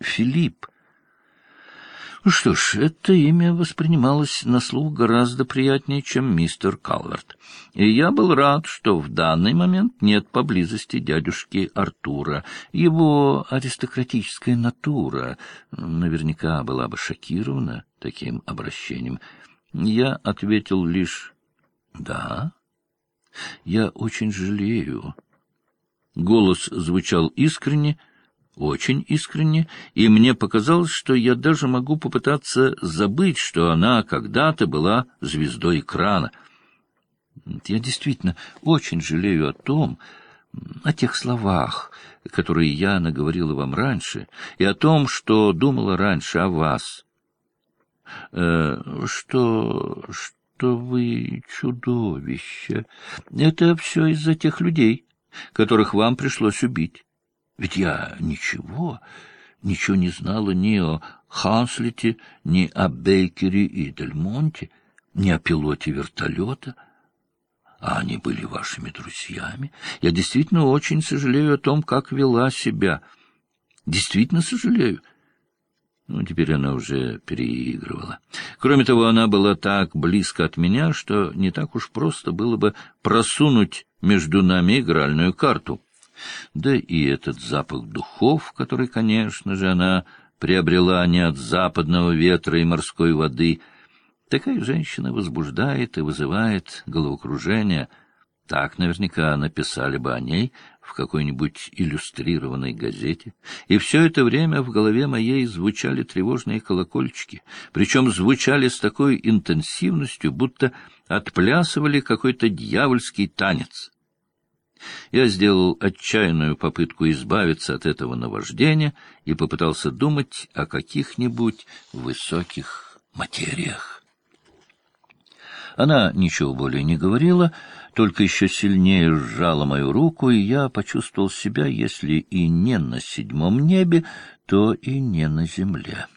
Филипп. Ну что ж, это имя воспринималось на слух гораздо приятнее, чем мистер Калверт. И я был рад, что в данный момент нет поблизости дядюшки Артура. Его аристократическая натура наверняка была бы шокирована таким обращением. Я ответил лишь «Да». «Я очень жалею». Голос звучал искренне, очень искренне, и мне показалось, что я даже могу попытаться забыть, что она когда-то была звездой экрана. Я действительно очень жалею о том, о тех словах, которые я наговорила вам раньше, и о том, что думала раньше о вас. Э, что... что вы чудовище. Это все из-за тех людей, которых вам пришлось убить. Ведь я ничего, ничего не знала ни о Ханслете, ни о Бейкере и Дельмонте, ни о пилоте вертолета. А они были вашими друзьями. Я действительно очень сожалею о том, как вела себя. Действительно сожалею. Ну, теперь она уже переигрывала. Кроме того, она была так близко от меня, что не так уж просто было бы просунуть между нами игральную карту. Да и этот запах духов, который, конечно же, она приобрела не от западного ветра и морской воды. Такая женщина возбуждает и вызывает головокружение. Так наверняка написали бы о ней в какой-нибудь иллюстрированной газете. И все это время в голове моей звучали тревожные колокольчики, причем звучали с такой интенсивностью, будто отплясывали какой-то дьявольский танец. Я сделал отчаянную попытку избавиться от этого наваждения и попытался думать о каких-нибудь высоких материях. Она ничего более не говорила, только еще сильнее сжала мою руку, и я почувствовал себя, если и не на седьмом небе, то и не на земле.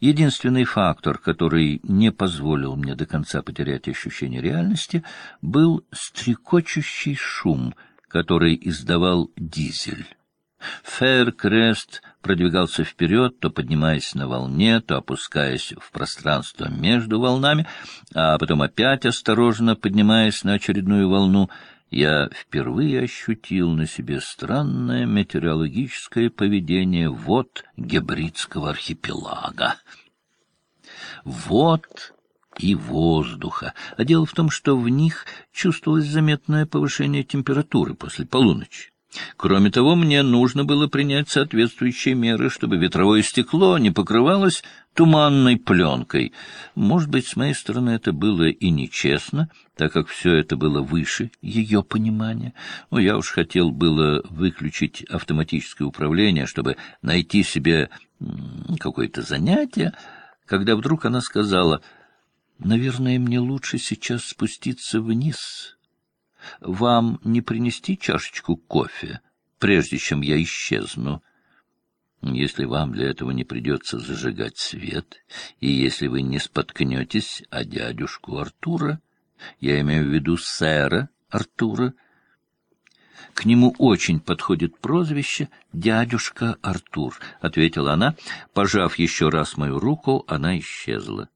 Единственный фактор, который не позволил мне до конца потерять ощущение реальности, был стрекочущий шум, который издавал дизель. Фэр-крест продвигался вперед, то поднимаясь на волне, то опускаясь в пространство между волнами, а потом опять осторожно поднимаясь на очередную волну — я впервые ощутил на себе странное метеорологическое поведение вод Гебридского архипелага. Вот и воздуха. А дело в том, что в них чувствовалось заметное повышение температуры после полуночи. Кроме того, мне нужно было принять соответствующие меры, чтобы ветровое стекло не покрывалось туманной пленкой. Может быть, с моей стороны это было и нечестно, так как все это было выше ее понимания. Но я уж хотел было выключить автоматическое управление, чтобы найти себе какое-то занятие, когда вдруг она сказала, «Наверное, мне лучше сейчас спуститься вниз» вам не принести чашечку кофе, прежде чем я исчезну? Если вам для этого не придется зажигать свет, и если вы не споткнетесь о дядюшку Артура, я имею в виду сэра Артура, к нему очень подходит прозвище «дядюшка Артур», — ответила она. Пожав еще раз мою руку, она исчезла.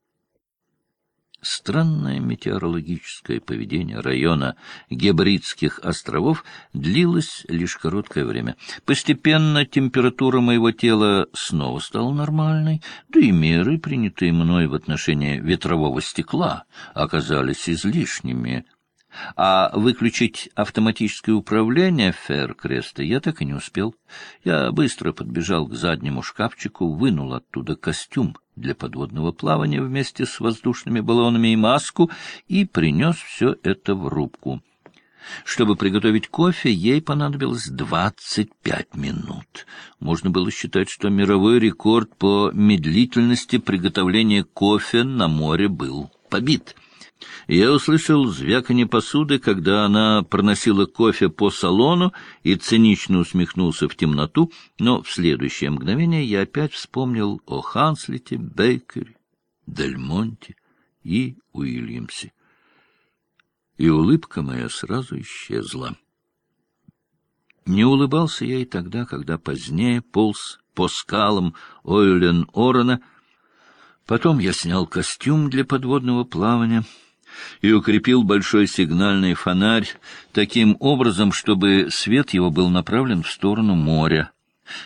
Странное метеорологическое поведение района Гебридских островов длилось лишь короткое время. Постепенно температура моего тела снова стала нормальной, да и меры, принятые мной в отношении ветрового стекла, оказались излишними. А выключить автоматическое управление Феркреста я так и не успел. Я быстро подбежал к заднему шкафчику, вынул оттуда костюм для подводного плавания вместе с воздушными баллонами и маску и принес все это в рубку. Чтобы приготовить кофе, ей понадобилось двадцать пять минут. Можно было считать, что мировой рекорд по медлительности приготовления кофе на море был побит. Я услышал звяканье посуды, когда она проносила кофе по салону и цинично усмехнулся в темноту, но в следующее мгновение я опять вспомнил о Ханслете, Бейкере, Дельмонте и Уильямсе. И улыбка моя сразу исчезла. Не улыбался я и тогда, когда позднее полз по скалам Ойлен-Орена. Потом я снял костюм для подводного плавания и укрепил большой сигнальный фонарь таким образом, чтобы свет его был направлен в сторону моря.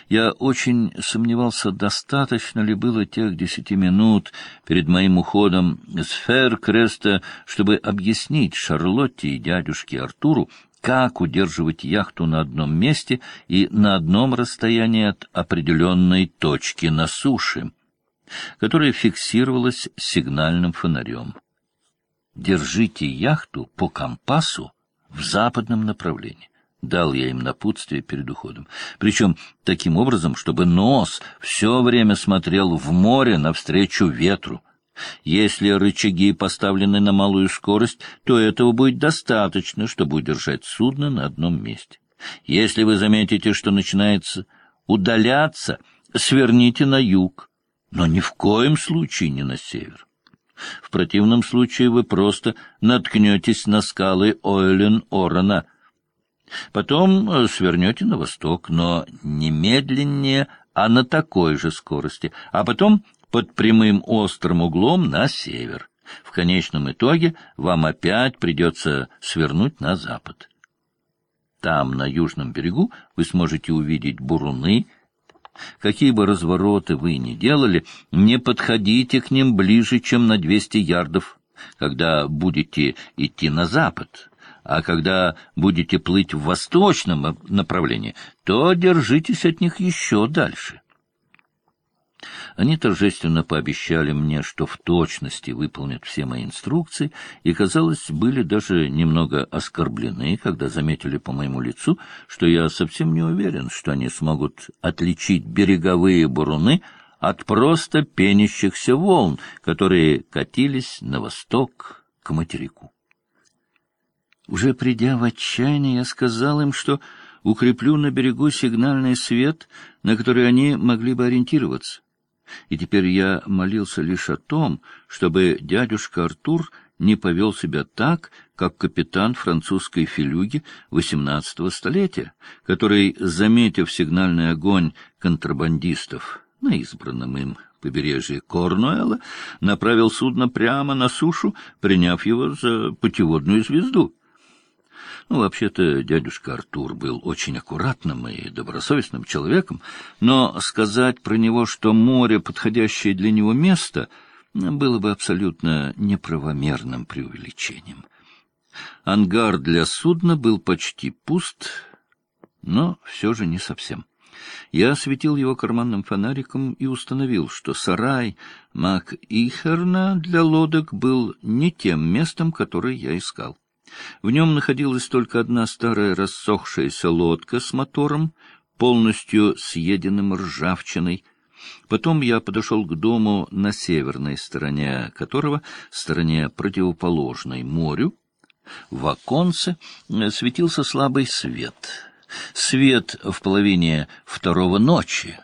Я очень сомневался, достаточно ли было тех десяти минут перед моим уходом с Фэр-Креста, чтобы объяснить Шарлотте и дядюшке Артуру, как удерживать яхту на одном месте и на одном расстоянии от определенной точки на суше, которая фиксировалась сигнальным фонарем. Держите яхту по компасу в западном направлении. Дал я им напутствие перед уходом. Причем таким образом, чтобы нос все время смотрел в море навстречу ветру. Если рычаги поставлены на малую скорость, то этого будет достаточно, чтобы удержать судно на одном месте. Если вы заметите, что начинается удаляться, сверните на юг, но ни в коем случае не на север. В противном случае вы просто наткнетесь на скалы Ойлен-Орена — Потом э, свернете на восток, но не медленнее, а на такой же скорости, а потом под прямым острым углом на север. В конечном итоге вам опять придется свернуть на запад. Там, на южном берегу, вы сможете увидеть буруны. Какие бы развороты вы ни делали, не подходите к ним ближе, чем на 200 ярдов, когда будете идти на запад а когда будете плыть в восточном направлении, то держитесь от них еще дальше. Они торжественно пообещали мне, что в точности выполнят все мои инструкции, и, казалось, были даже немного оскорблены, когда заметили по моему лицу, что я совсем не уверен, что они смогут отличить береговые буруны от просто пенящихся волн, которые катились на восток к материку. Уже придя в отчаяние, я сказал им, что укреплю на берегу сигнальный свет, на который они могли бы ориентироваться. И теперь я молился лишь о том, чтобы дядюшка Артур не повел себя так, как капитан французской филюги XVIII столетия, который, заметив сигнальный огонь контрабандистов на избранном им побережье Корнуэлла, направил судно прямо на сушу, приняв его за путеводную звезду. Ну, вообще-то дядюшка Артур был очень аккуратным и добросовестным человеком, но сказать про него, что море — подходящее для него место, было бы абсолютно неправомерным преувеличением. Ангар для судна был почти пуст, но все же не совсем. Я осветил его карманным фонариком и установил, что сарай Мак-Ихерна для лодок был не тем местом, которое я искал. В нем находилась только одна старая рассохшаяся лодка с мотором, полностью съеденным ржавчиной. Потом я подошел к дому на северной стороне которого, стороне противоположной морю. В оконце светился слабый свет. Свет в половине второго ночи.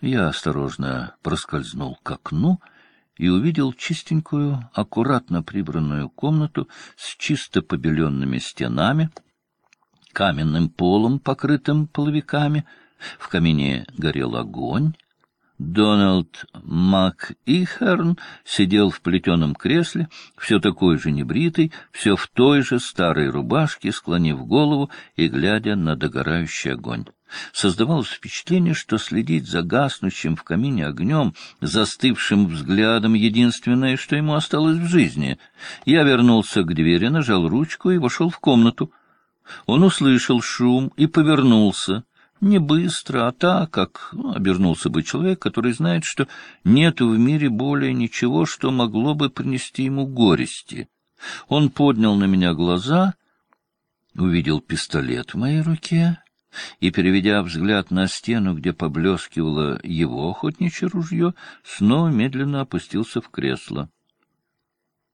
Я осторожно проскользнул к окну — и увидел чистенькую, аккуратно прибранную комнату с чисто побеленными стенами, каменным полом, покрытым половиками. В камине горел огонь. Дональд МакИхерн сидел в плетеном кресле, все такой же небритый, все в той же старой рубашке, склонив голову и глядя на догорающий огонь. Создавалось впечатление, что следить за гаснущим в камине огнем, застывшим взглядом, единственное, что ему осталось в жизни. Я вернулся к двери, нажал ручку и вошел в комнату. Он услышал шум и повернулся. Не быстро, а так, как ну, обернулся бы человек, который знает, что нет в мире более ничего, что могло бы принести ему горести. Он поднял на меня глаза, увидел пистолет в моей руке и, переведя взгляд на стену, где поблескивало его охотничье ружье, снова медленно опустился в кресло.